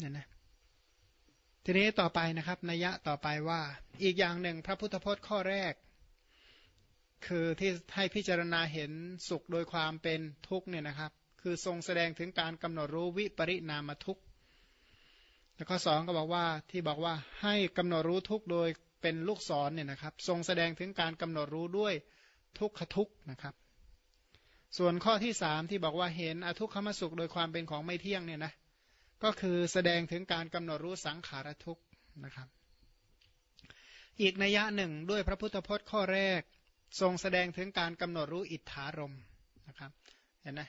เนี่ยนะทีนี้ต่อไปนะครับนัยยะต่อไปว่าอีกอย่างหนึ่งพระพุทธพจน์ข้อแรก คือที่ให้พิจารณาเห็นสุขโดยความเป็นทุกข์เนี่ยนะครับ คือทรงแสดงถึงการกำหนดรู้วิปริณามทุกข์แล้วข้อสองก็บอกว่าที่บอกว่าให้กำหนดรู้ทุกข์โดยเป็นลูกศรเนี่ยนะครับ ทรงแสดงถึงการกำหนดรู้ด้วยทุกขทุกข์นะครับ ส่วนข้อที่สามที่บอกว่าเห็นอทุกขมสุขโดยความเป็นของไม่เที่ยงเนี่ยนะ ก็คือแสดงถึงการกำหนดรู้สังขารทุกข์นะครับ อีกนัยยะหนึ่งด้วยพระพุทธพจน์ข้อแรก ทรงแสดงถึงการกำหนดรู้อิทธารมนะครับเห็นไหม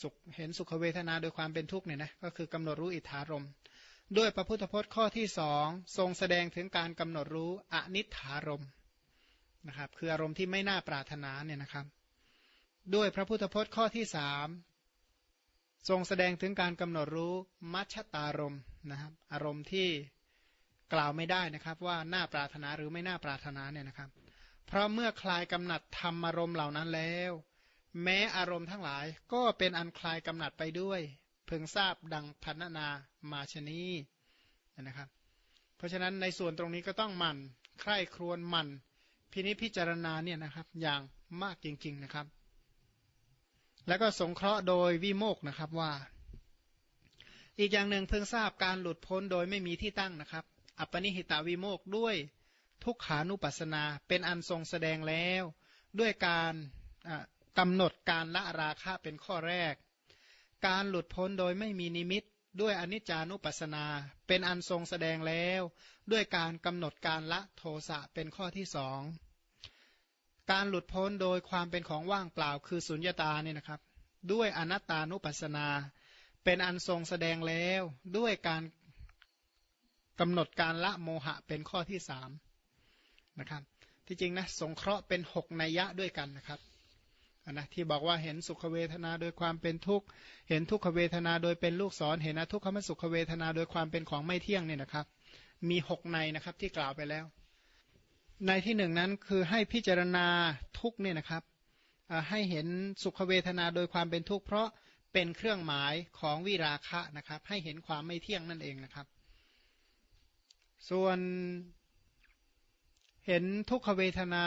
สุขเห็นสุขเวทนาโดยความเป็นทุกข์เนี่ยนะก็คือกำหนดรู้อิทธารมด้วยพระพุทธพจน์ข้อที่สองทรงแสดงถึงการกำหนดรู้อนิถารมนะครับคืออารมณ์ที่ไม่น่าปรารถนาเนี่ยนะครับ ด้วยพระพุทธพจน์ข้อที่สาม ทรงแสดงถึงการกำหนดรู้มัชตารมนะครับ อารมณ์ที่กล่าวไม่ได้นะครับว่าน่าปรารถนาหรือไม่น่าปรารถนาเนี่ยนะครับ เพราะเมื่อคลายกำหนัดทำอารมณ์เหล่านั้นแล้ว แม้อารมณ์ทั้งหลายก็เป็นอันคลายกำหนัดไปด้วยเพึงทราบดังพันนามาชนีนะครับ เพราะฉะนั้นในส่วนตรงนี้ก็ต้องมันใคร่ครวญมันพินิจพิจารณาเนี่ยนะครับ อย่างมากจริง ๆนะครับ แล้วก็สงเคราะห์โดยวิโมกนะครับว่า อีกอย่างหนึ่งเพิ่งทราบการหลุดพ้นโดยไม่มีที่ตั้งนะครับ อัปปนิหิตาวิโมกด้วยทุกขานุปัสนาเป็นอันทรงแสดงแล้ว ด้วยการกำหนดการละราคะเป็นข้อแรก การหลุดพ้นโดยไม่มีนิมิต ด้วยอนิจจานุปัสนา เป็นอันทรงแสดงแล้ว ด้วยการกำหนดการละโทสะเป็นข้อที่สอง การหลุดพ้นโดยความเป็นของว่างเปล่าคือสุญญตาเนี่ยนะครับ ด้วยอนัตตานุปัสสนา เป็นอันทรงแสดงแล้วด้วยการกำหนดการละโมหะเป็นข้อที่สามนะครับ ที่จริงนะสงเคราะห์เป็นหกนัยยะด้วยกันนะครับนะที่บอกว่าเห็นสุขเวทนาโดยความเป็นทุกข์เห็นทุกขเวทนาโดยเป็นลูกศรเห็นทุกขมสุขเวทนาโดยความเป็นของไม่เที่ยงเนี่ยนะครับ มีหกในนะครับที่กล่าวไปแล้ว ในที่หนึ่งนั้นคือให้พิจารณาทุกเนี่ยนะครับให้เห็นสุขเวทนาโดยความเป็นทุกข์เพราะเป็นเครื่องหมายของวิราคะนะครับ ให้เห็นความไม่เที่ยงนั่นเองนะครับ ส่วนเห็นทุกขเวทนา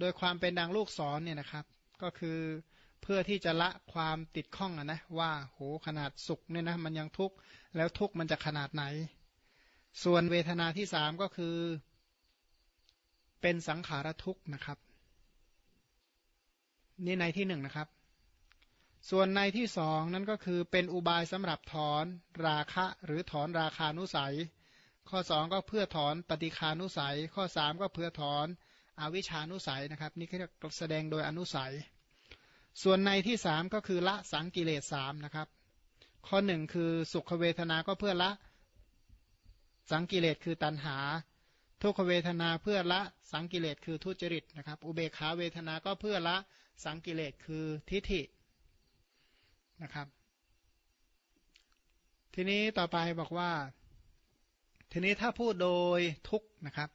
โดยความเป็นดังลูกศรเนี่ยนะครับ ก็คือเพื่อที่จะละความติดข้องนะว่าโหขนาดสุขเนี่ยนะมันยังทุกข์แล้วทุกข์มันจะขนาดไหน ส่วนเวทนาที่สามก็คือ เป็นสังขารทุกข์นะครับ นี่ในที่หนึ่งนะครับ ส่วนในที่สองนั้นก็คือเป็นอุบายสำหรับถอนราคะ หรือถอนราคานุสัย ข้อสองก็เพื่อถอนปฏิคานุสัย ข้อสามก็เพื่อถอนอวิชานุสัยนะครับ นี่คือแสดงโดยอนุสัย ส่วนในที่สามก็คือละสังกิเลสสามนะครับ ข้อหนึ่งคือสุขเวทนาก็เพื่อละสังกิเลสคือตัณหา ทุกขเวทนาเพื่อละสังกิเลสคือทุจริตนะครับ อุเบกขาเวทนาก็เพื่อละสังกิเลสคือทิฏฐินะครับ ทีนี้ต่อไปบอกว่า ทีนี้ถ้าพูดโดยทุกนะครับ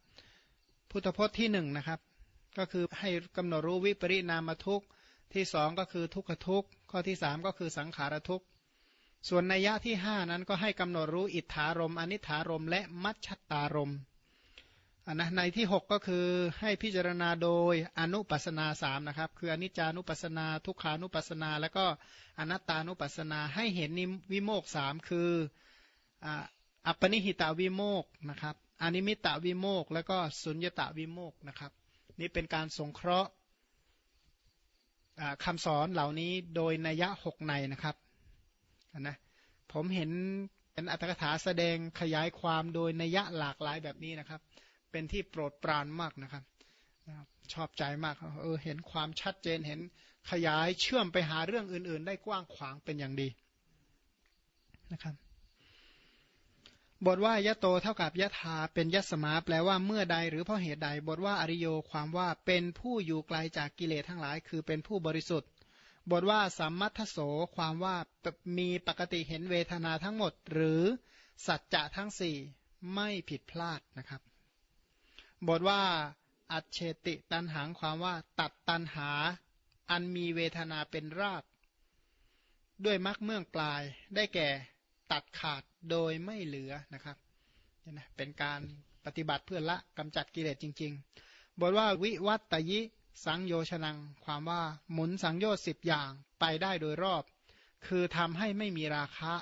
พุทธพจน์ที่หนึ่งนะครับ ก็คือให้กำหนดรู้วิปริณามทุกที่สองก็คือทุกขทุกข้อที่สามก็คือสังขารทุกส่วนนัยยะที่ห้านั้นก็ให้กำหนดรู้อิทธารมอนิธารมและมัชชตารมอั นนะในที่ 6 ก็คือให้พิจารณาโดยอนุปัสนาสามนะครับ คืออนิจจานุปัสนา ทุกขานุปัสนา แล้วก็อนัตตานุปัสนาให้เห็นนิวิโมกสามคืออัปปนิหิตาวิโมกนะครับอนิมิตาวิโมกแล้วก็สุญญตาวิโมกนะครับ นี่เป็นการสงเคราะห์คำสอนเหล่านี้โดยนัยะหกในนะครับนะผมเห็นเป็นอัตถกถาแสดงขยายความโดยนัยะหลากหลายแบบนี้นะครับ เป็นที่โปรดปรานมากนะครับชอบใจมากเออเห็นความชัดเจนเห็นขยายเชื่อมไปหาเรื่องอื่น ๆ ได้กว้างขวางเป็นอย่างดีนะครับบทว่ายะโตเท่ากับยะธาเป็นยะสมาแปลว่าเมื่อใดหรือเพราะเหตุใด บทว่าอริโยความว่าเป็นผู้อยู่ไกลจากกิเลสทั้งหลาย คือเป็นผู้บริสุทธิ์ บทว่าสัมมัทโสความว่ามีปกติเห็นเวทนาทั้งหมด หรือสัจจะทั้งสี่ไม่ผิดพลาดนะครับ บทว่า อัจเฉติตันหังความว่าตัดตันหา อันมีเวทนาเป็นราก ด้วยมักเมื่องปลายได้แก่ตัดขาดโดยไม่เหลือนะครับเนี่ยนะเป็นการปฏิบัติเพื่อละกำจัดกิเลสจริง ๆ บทว่าวิวัตตยิสังโยชนัง ความว่าหมุนสังโยชน์สิบอย่างไปได้โดยรอบ คือทำให้ไม่มีราคะ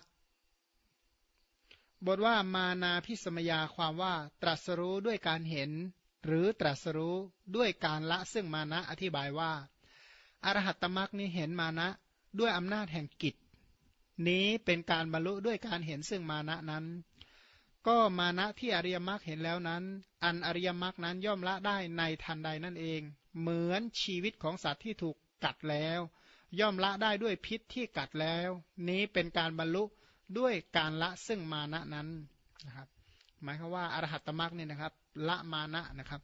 บทว่ามานาพิสมยาความว่าตรัสรู้ด้วยการเห็น หรือตรัสรู้ด้วยการละซึ่งมานะอธิบายว่าอรหัตตมรักนี้เห็นมานะด้วยอำนาจแห่งกิจ นี้เป็นการบรรลุด้วยการเห็นซึ่งมานะนั้น ก็มานะที่อริยมรรคเห็นแล้วนั้น อันอริยมรรคนั้นย่อมละได้ในทันใดนั่นเอง เหมือนชีวิตของสัตว์ที่ถูกกัดแล้ว ย่อมละได้ด้วยพิษที่กัดแล้ว นี้เป็นการบรรลุ ด้วยการละซึ่งมานะนั้นนะครับ หมายความว่าอรหัตตมรรคเนี่ยนะครับ ละมานะนะครับ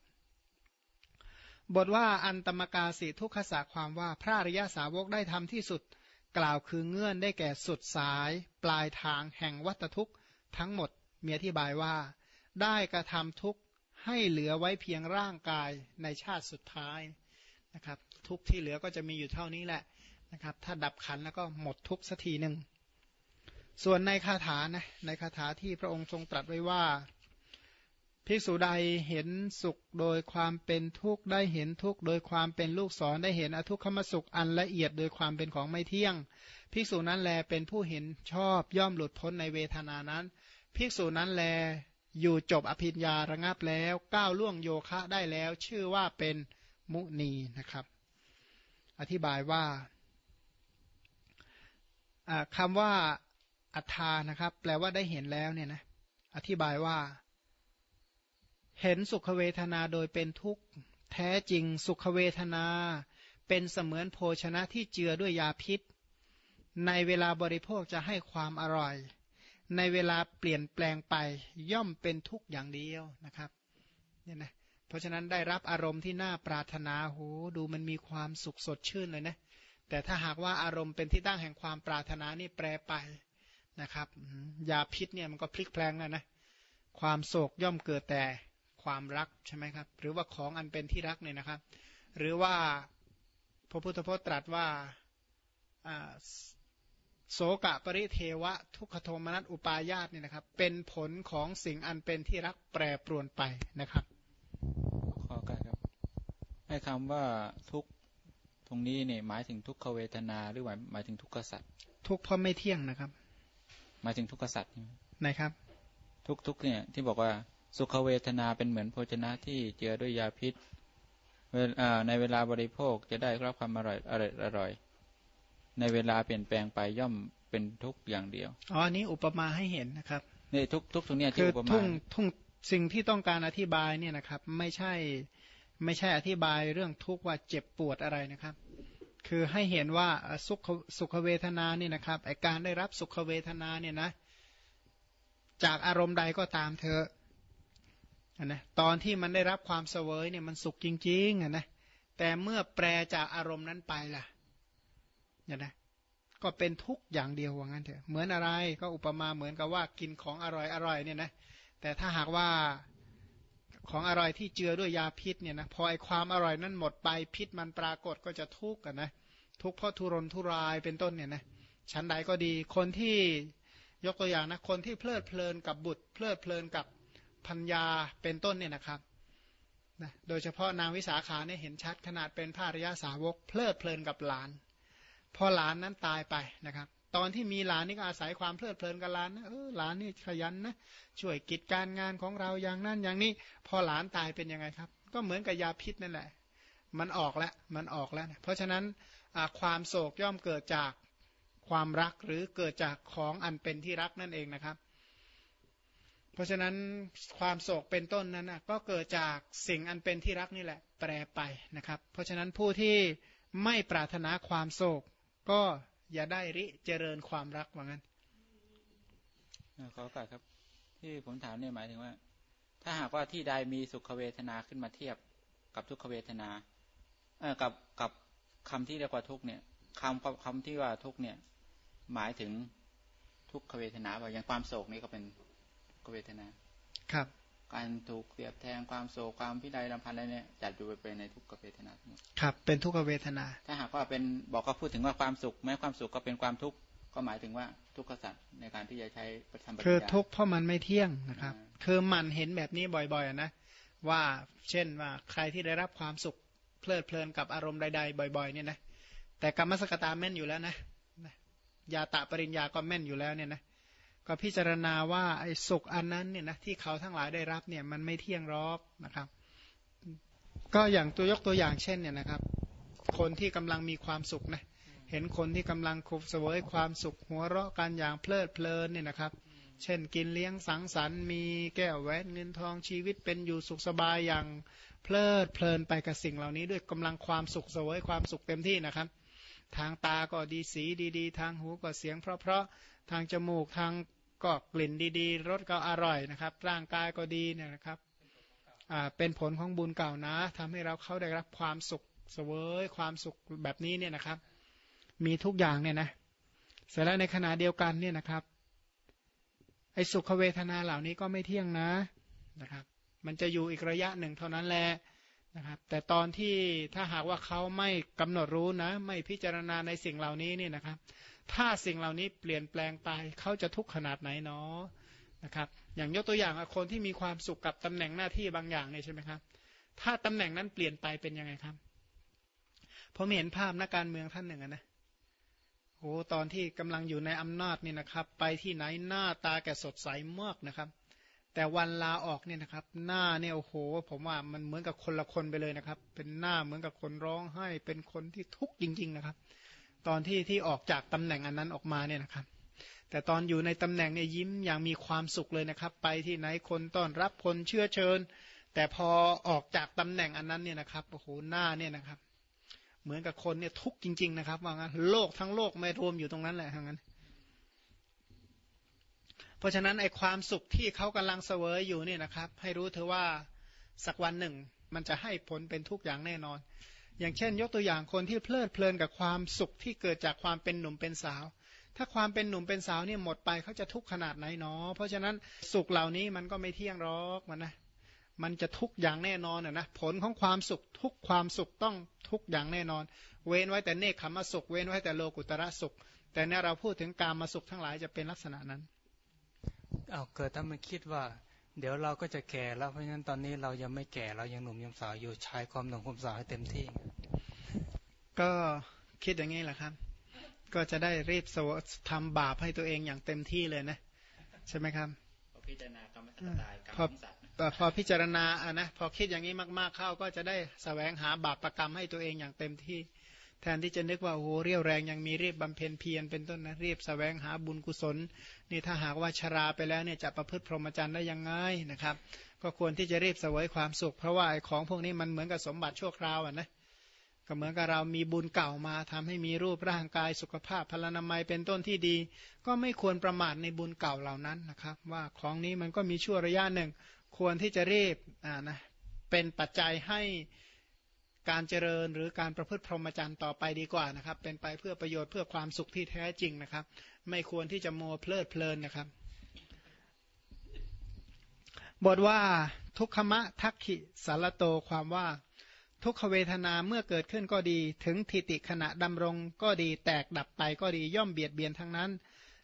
บทว่าอันตมกาสิทุกขสะความว่าพระอริยสาวกได้ทำที่สุดกล่าวคือเงื่อนได้แก่สุดสายปลายทางแห่งวัตทุกข์ทั้งหมดมีอธิบายว่า ได้กระทำทุกข์ให้เหลือไว้เพียงร่างกายในชาติสุดท้ายนะครับ ทุกที่เหลือก็จะมีอยู่เท่านี้แหละนะครับ ถ้าดับขันแล้วก็หมดทุกสักทีหนึ่ง ส่วนในคาถานะในคาถาที่พระองค์ทรงตรัสไว้ว่าภิกษุใดเห็นสุขโดยความเป็นทุกข์ได้เห็นทุกข์โดยความเป็นลูกศรได้เห็นอทุกขมสุขอันละเอียดโดยความเป็นของไม่เที่ยง ภิกษุนั้นแลเป็นผู้เห็นชอบย่อมหลุดพ้นในเวทนานั้น ภิกษุนั้นแลอยู่จบอภิญญาระงับแล้วก้าวล่วงโยคะได้แล้วชื่อว่าเป็นมุนีนะครับ อธิบายว่าคำว่า อัฏฐานะครับ แปลว่าได้เห็นแล้วเนี่ยนะอธิบายว่า เห็นสุขเวทนาโดยเป็นทุกข์ แท้จริงสุขเวทนา เป็นเสมือนโภชนะที่เจือด้วยยาพิษ ในเวลาบริโภคจะให้ความอร่อย ในเวลาเปลี่ยนแปลงไปย่อมเป็นทุกข์อย่างเดียวนะครับเนี่ยนะเพราะฉะนั้นได้รับอารมณ์ที่น่าปรารถนาโหดูมันมีความสุขสดชื่นเลยนะแต่ถ้าหากว่าอารมณ์เป็นที่ตั้งแห่งความปรารถนานี่แปรไป นะครับยาพิษเนี่ยมันก็พลิกแปลงแล้วนะความโศกย่อมเกิดแต่ความรักใช่ไหมครับหรือว่าของอันเป็นที่รักเนี่ยนะครับ หรือว่าพระพุทธพจน์ตรัสว่าโสกะปริเทวะ ทุกขโทมนัสอุปายาตเนี่ยนะครับ เป็นผลของสิ่งอันเป็นที่รักแปรปรวนไปนะครับขอการครับให้คำว่าทุกตรงนี้เนี่ยหมายถึงทุกขเวทนาหรือหมายหมายถึงทุกขสัตว์ทุกเพราะไม่เที่ยงนะครับห มายถึงทุกขสัตว์นะครับ ทุกทุกเนี่ยที่บอกว่าสุขเวทนาเป็นเหมือนโภชนะที่เจือด้วยยาพิษในเวลาบริโภคจะได้รับความอร่อยอร่อยอร่อย ในเวลาเปลี่ยนแปลงไปย่อมเป็นทุกอย่างเดียวอ๋ออันนี้อุปมาให้เห็นนะครับนี่ทุกทุกตรงนี้ที่อุปมาทุกทุกสิ่งที่ต้องการอธิบายเนี่ยนะครับ ไม่ใช่ไม่ใช่อธิบายเรื่องทุกว่าเจ็บปวดอะไรนะครับ คือให้เห็นว่าสุขสุขเวทนานี่นะครับไอการได้รับสุขเวทนาเนี่ยนะจากอารมณ์ใดก็ตามเธอนะตอนที่มันได้รับความเสวยเนี่ยมันสุขจริงๆอะนะแต่เมื่อแปรจากอารมณ์นั้นไปล่ะเนี่ยนะก็เป็นทุกอย่างเดียวว่างั้นเถอะเหมือนอะไรก็อุปมาเหมือนกับว่ากินของอร่อยอร่อยเนี่ยนะแต่ถ้าหากว่า ของอร่อยที่เจือด้วยยาพิษเนี่ยนะพอไอความอร่อยนั้นหมดไปพิษมันปรากฏก็จะทุกข์กันนะทุกข์เพราะทุรนทุรายเป็นต้นเนี่ยนะชั้นใดก็ดีคนที่ยกตัวอย่างนะคนที่เพลิดเพลินกับบุตร เพลิดเพลินกับพัญญาเป็นต้นเนี่ยนะครับนะโดยเฉพาะนางวิสาขาเนี่ยเห็นชัดขนาดเป็นพระริยาสาวก เพลิดเพลินกับหลาน พอหลานนั้นตายไปนะครับ ตอนที่มีหลานนี่ก็อาศัยความเพลิดเพลินกับหลานนะเออหลานนี่ขยันนะช่วยกิจการงานของเราอย่างนั้นอย่างนี้ พอหลานตายเป็นยังไงครับ ก็เหมือนกับยาพิษนั่นแหละ มันออกแล้วมันออกแล้วนะเพราะฉะนั้นความโศกย่อมเกิดจากความรักหรือเกิดจากของอันเป็นที่รักนั่นเองนะครับ เพราะฉะนั้นความโศกเป็นต้นนั้นนะก็เกิดจากสิ่งอันเป็นที่รักนี่แหละ แปรไปนะครับ เพราะฉะนั้นผู้ที่ไม่ปรารถนาความโศกก็ อย่าได้ริเจริญความรักว่างั้นขอโอกาสครับ ที่ผมถามเนี่ยหมายถึงว่า ถ้าหากว่าที่ใดมีสุขเวทนาขึ้นมาเทียบกับทุกขเวทนาเออกับกับคำที่เรียกว่าทุกเนี่ยคำคำที่ว่าทุกเนี่ย หมายถึงทุกขเวทนาว่าอย่างความโศกนี่ก็เป็นขเวทนา ครับ การถูกเสียบแทงความโศกความพิไรลำพันธ์อะไรเนี่ยจัดอยู่ไปในทุกขเวทนาครับ เป็นทุกขเวทนา ถ้าหากว่าเป็นบอกก็พูดถึงว่าความสุข แม้ความสุขก็เป็นความทุกข์ก็หมายถึงว่าทุกขสัตว์ในการที่จะใช้ประทำปริญญาคือทุกเพราะมันไม่เที่ยงนะครับ คือมันเห็นแบบนี้บ่อยๆนะว่าเช่นว่าใครที่ได้รับความสุขเพลิดเพลินกับอารมณ์ใด ๆ บ่อย ๆ เนี่ยนะแต่กรรมสกตาแม่นอยู่แล้วนะยาตะปริญญาก็แม่นอยู่แล้วเนี่ยนะ ก็พิจารณาว่าไอ้สุขอันนั้นเนี่ยนะที่เขาทั้งหลายได้รับเนี่ยมันไม่เที่ยงรอกนะครับ ก็อย่างตัวยกตัวอย่างเช่นเนี่ยนะครับ คนที่กำลังมีความสุขนะเห็นคนที่กำลังคุบเสวยความสุขหัวเราะกันอย่างเพลิดเพลินเนี่ยนะครับ เช่นกินเลี้ยงสังสรรค์มีแก้วแหวนเงินทองชีวิตเป็นอยู่สุขสบายอย่างเพลิดเพลินไปกับสิ่งเหล่านี้ด้วยกำลังความสุขเสวยความสุขเต็มที่นะครับ ทางตาก็ดีสีดี ๆ ทางหูก็เสียงเพราะๆทางจมูกทาง ก็กลิ่นดีๆรสก็อร่อยนะครับ ร่างกายก็ดีเนี่ยนะครับเป็นผลของบุญเก่านะทำให้เราเข้าได้รับความสุขเสวยความสุขแบบนี้เนี่ยนะครับ มีทุกอย่างเนี่ยนะเสร็จแล้วในขณะเดียวกันเนี่ยนะครับไอ้สุขเวทนาเหล่านี้ก็ไม่เที่ยงนะนะครับ มันจะอยู่อีกระยะหนึ่งเท่านั้นแหละนะครับ แต่ตอนที่ถ้าหากว่าเขาไม่กำหนดรู้นะ ไม่พิจารณาในสิ่งเหล่านี้เนี่ยนะครับ ถ้าสิ่งเหล่านี้เปลี่ยนแปลงไปเขาจะทุกข์ขนาดไหนเนาะนะครับ อย่างยกตัวอย่างคนที่มีความสุขกับตำแหน่งหน้าที่บางอย่างเนี่ยใช่ไหมครับ ถ้าตำแหน่งนั้นเปลี่ยนไปเป็นยังไงครับผมเห็นภาพนักการเมืองท่านหนึ่งนะโอ้ตอนที่กำลังอยู่ในอำนาจนี่นะครับ ไปที่ไหนหน้าตาแกสดใสมากนะครับ แต่วันลาออกเนี่ยนะครับ หน้าเนี่ยโอ้โห ผมว่ามันเหมือนกับคนละคนไปเลยนะครับ เป็นหน้าเหมือนกับคนร้องไห้ เป็นคนที่ทุกข์จริง ๆ นะครับ ตอนที่ที่ออกจากตำแหน่งอันนั้นออกมาเนี่ยนะครับ แต่ตอนอยู่ในตำแหน่งเนี่ยยิ้มอย่างมีความสุขเลยนะครับ ไปที่ไหนคนต้อนรับคนเชื่อเชิญ แต่พอออกจากตำแหน่งอันนั้นเนี่ยนะครับโอ้โหหน้าเนี่ยนะครับ เหมือนกับคนเนี่ยทุกข์จริง ๆ นะครับ ว่างั้นโลกทั้งโลกไม่รวมอยู่ตรงนั้นแหละทั้งนั้น เพราะฉะนั้นไอ้ความสุขที่เขากำลังเสวยอยู่เนี่ยนะครับ ให้รู้เธอว่าสักวันหนึ่ง มันจะให้ผลเป็นทุกอย่างแน่นอน อย่างเช่น ยกตัวอย่างคนที่เพลิดเพลินกับความสุขที่เกิดจากความเป็นหนุ่มเป็นสาว ถ้าความเป็นหนุ่มเป็นสาวเนี่ยหมดไปเขาจะทุกข์ขนาดไหนเนาะเพราะฉะนั้นสุขเหล่านี้มันก็ไม่เที่ยงหรอกมันนะมันจะทุกข์อย่างแน่นอนนะผลของความสุขทุกความสุขต้องทุกอย่างแน่นอน เว้นไว้แต่เนคขมสุข เว้นไว้แต่โลกุตระสุข แต่เนี่ยเราพูดถึงการมาสุขทั้งหลายจะเป็นลักษณะนั้นเอาเกิดถ้ามันคิดว่า เดี๋ยวเราก็จะแก่แล้วเพราะฉะนั้นตอนนี้เรายังไม่แก่เรายังหนุ่มยังสาวอยู่ใช้ความหนุ่มความสาวให้เต็มที่ ก็คิดอย่างนี้แหละครับ ก็จะได้รีบสวทำบาปให้ตัวเองอย่างเต็มที่เลยนะ ใช่ไหมครับพอพิจารณากรรมตายกรรมสัตว์พอพิจารณาอะนะพอคิดอย่างนี้มาก ๆเข้าก็จะได้สแสวงหาบาปประกรรมให้ตัวเองอย่างเต็มที่ แทนที่จะนึกว่าโอ้เรียวแรงยังมีรีบบำเพ็ญเพียรเป็นต้นนะรีบสแสวงหาบุญกุศลนี่ถ้าหากว่าชราไปแล้วเนี่ยจะประพฤติพรหมจรรย์ได้ยังไงนะครับ ก็ควรที่จะรีบเสวยความสุข เพราะว่าของพวกนี้มันเหมือนกับสมบัติชั่วคราวอะนะก็เหมือนกับเรามีบุญเก่ามาทำให้มีรูปร่างกายสุขภาพพลานามัยเป็นต้นที่ดี ก็ไม่ควรประมาทในบุญเก่าเหล่านั้นนะครับ ว่าของนี้มันก็มีชั่วระยะหนึ่ง ควรที่จะรีบอ่านะเป็นปัจจัยให้ การเจริญหรือการประพฤติพรหมจรรย์ต่อไปดีกว่านะครับ เป็นไปเพื่อประโยชน์เพื่อความสุขที่แท้จริงนะครับ ไม่ควรที่จะมัวเพลิดเพลินนะครับ บทว่าทุกขมะทักขิสารโตความว่า ทุกขเวทนาเมื่อเกิดขึ้นก็ดี ถึงทิติขณะดำรงก็ดีแตกดับไปก็ดีย่อมเบียดเบียนทั้งนั้น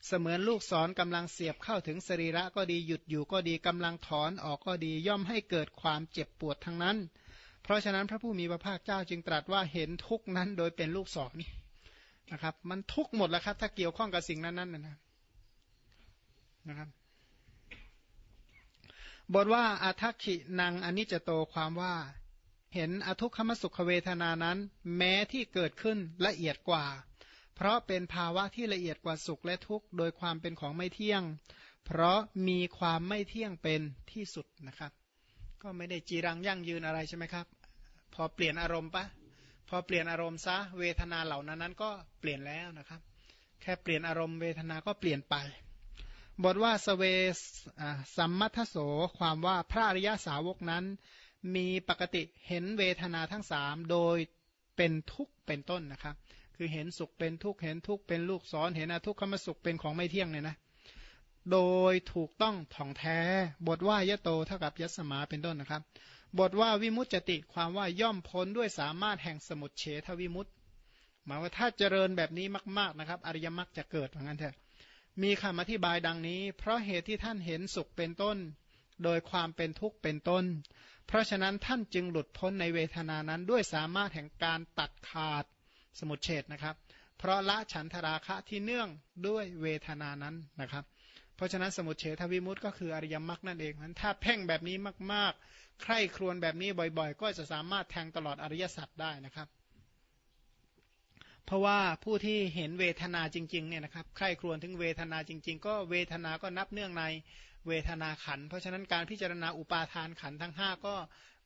เสมือนลูกศรกำลังเสียบเข้าถึงสรีระก็ดีหยุดอยู่ก็ดีกำลังถอนออกก็ดีย่อมให้เกิดความเจ็บปวดทั้งนั้น ราะฉะนั้นพระผู้มีพระภาคเจ้าจึงตรัสว่าเห็นทุกนั้นโดยเป็นลูกศรนะครับ มันทุกหมดแล้วครับ ถ้าเกี่ยวข้องกับสิ่งนั้นนั้นนะนะครับบทว่าอาทักขินางอนิจโตความว่า เห็นอทุกขมสุขเวทนานั้น แม้ที่เกิดขึ้นละเอียดกว่า เพราะเป็นภาวะที่ละเอียดกว่าสุขและทุกข์โดยความเป็นของไม่เที่ยง เพราะมีความไม่เที่ยงเป็นที่สุดนะครับ ก็ไม่ได้จีรังยั่งยืนอะไรใช่ไหมครับ พอเปลี่ยนอารมณ์ปะพอเปลี่ยนอารมณ์ซะเวทนาเหล่านั้นนั้นก็เปลี่ยนแล้วนะครับ แค่เปลี่ยนอารมณ์เวทนาก็เปลี่ยนไป บทว่าสเวสัมมัทโสความว่าพระอริยสาวกนั้น มีปกติเห็นเวทนาทั้งสามโดยเป็นทุกข์เป็นต้นนะครับ คือเห็นสุขเป็นทุกข์เห็นทุกข์เป็นลูกศรเห็นอทุกขมสุขเป็นของไม่เที่ยงเนี่ยนะโดยถูกต้องท่องแท้ บทว่ายะโตเท่ากับยศมาเป็นต้นนะครับ บทว่าวิมุตติความว่าย่อมพ้นด้วยสามารถแห่งสมุดเฉทวิมุตหมายว่าถ้าเจริญแบบนี้มาก ๆนะครับ อริยมรรคจะเกิดเหมือนกันเถอะมีคำอธิบายดังนี้ เพราะเหตุที่ท่านเห็นสุขเป็นต้น โดยความเป็นทุกข์เป็นต้น เพราะฉะนั้นท่านจึงหลุดพ้นในเวทนานั้นด้วยสามารถแห่งการตัดขาดสมุดเฉดนะครับ เพราะละฉันทราคะที่เนื่องด้วยเวทนานั้นนะครับเราะฉะนั้นสมุดเฉทวิมุตต์ก็คืออริยมรรคนั่นเองนั้นถ้าเพ่งแบบนี้มาก ๆ ใคร่ครวญแบบนี้บ่อย ๆ ก็จะสามารถแทงตลอดอริยสัจได้นะครับ เพราะว่าผู้ที่เห็นเวทนาจริงๆเนี่ยนะครับ ใคร่ครวญถึงเวทนาจริง ๆ ก็เวทนาก็นับเนื่องในเวทนาขัน เพราะฉะนั้นการพิจารณาอุปาทานขันทั้ง 5 ก็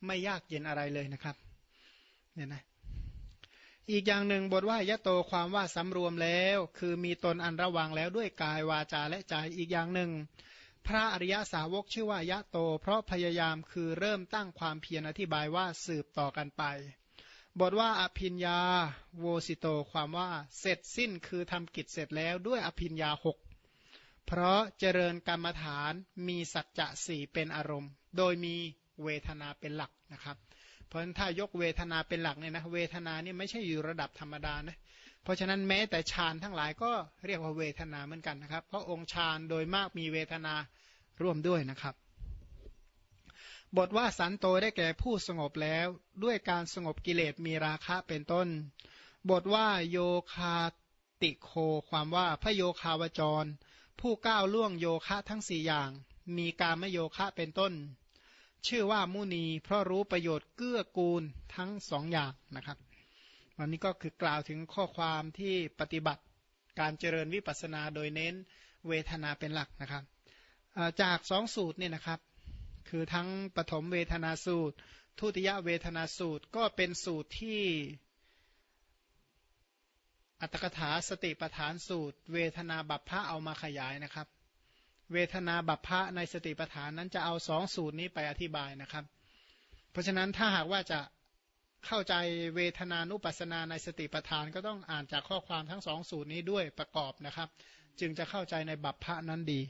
ไม่ยากเย็นอะไรเลยนะครับ เนี่ยนะ อีกอย่างหนึ่งบทว่ายะโตความว่าสำรวมแล้ว คือมีตนอันระวังแล้วด้วยกายวาจาและใจอีกอย่างหนึ่ง พระอริยสาวกชื่อว่ายะโต เพราะพยายามคือเริ่มตั้งความเพียรอธิบายว่าสืบต่อกันไป บทว่าอภิญญาโวสิโตความว่าเสร็จสิ้นคือทำกิจเสร็จแล้วด้วยอภิญญาหกเพราะเจริญกรรมฐานมีสัจจะสี่เป็นอารมณ์ โดยมีเวทนาเป็นหลักนะครับ เพราะฉะนั้นถ้ายกเวทนาเป็นหลักเนี่ยนะเวทนานี่ไม่ใช่อยู่ระดับธรรมดานะเพราะฉะนั้นแม้แต่ฌานทั้งหลายก็เรียกว่าเวทนาเหมือนกันนะครับ เพราะองค์ฌานโดยมากมีเวทนาร่วมด้วยนะครับ บทว่าสันโตได้แก่ผู้สงบแล้วด้วยการสงบกิเลสมีราคะเป็นต้น บทว่าโยคาติโค ความว่าพระโยคาวจร ผู้ก้าวล่วงโยคะทั้งสี่อย่าง มีการมโยคะเป็นต้น ชื่อว่ามุนี เพราะรู้ประโยชน์เกื้อกูลทั้งสองอย่างนะครับ วันนี้ก็คือกล่าวถึงข้อความที่ปฏิบัติการเจริญวิปัสสนาโดยเน้นเวทนาเป็นหลักนะครับ จากสองสูตรเนี่ยนะครับ คือทั้งปฐมเวทนาสูตร ทุติยเวทนาสูตรก็เป็นสูตรที่อัตถกถาสติปฐานสูตร เวทนาบัพพะเอามาขยายนะครับ เวทนาบัพพะในสติปัฏฐานนั้นจะเอาสองสูตรนี้ไปอธิบายนะครับ เพราะฉะนั้นถ้าหากว่าจะเข้าใจเวทนานุปัสสนาในสติปัฏฐานก็ต้องอ่านจากข้อความทั้งสองสูตรนี้ด้วยประกอบนะครับ จึงจะเข้าใจในบัพพะนั้นดี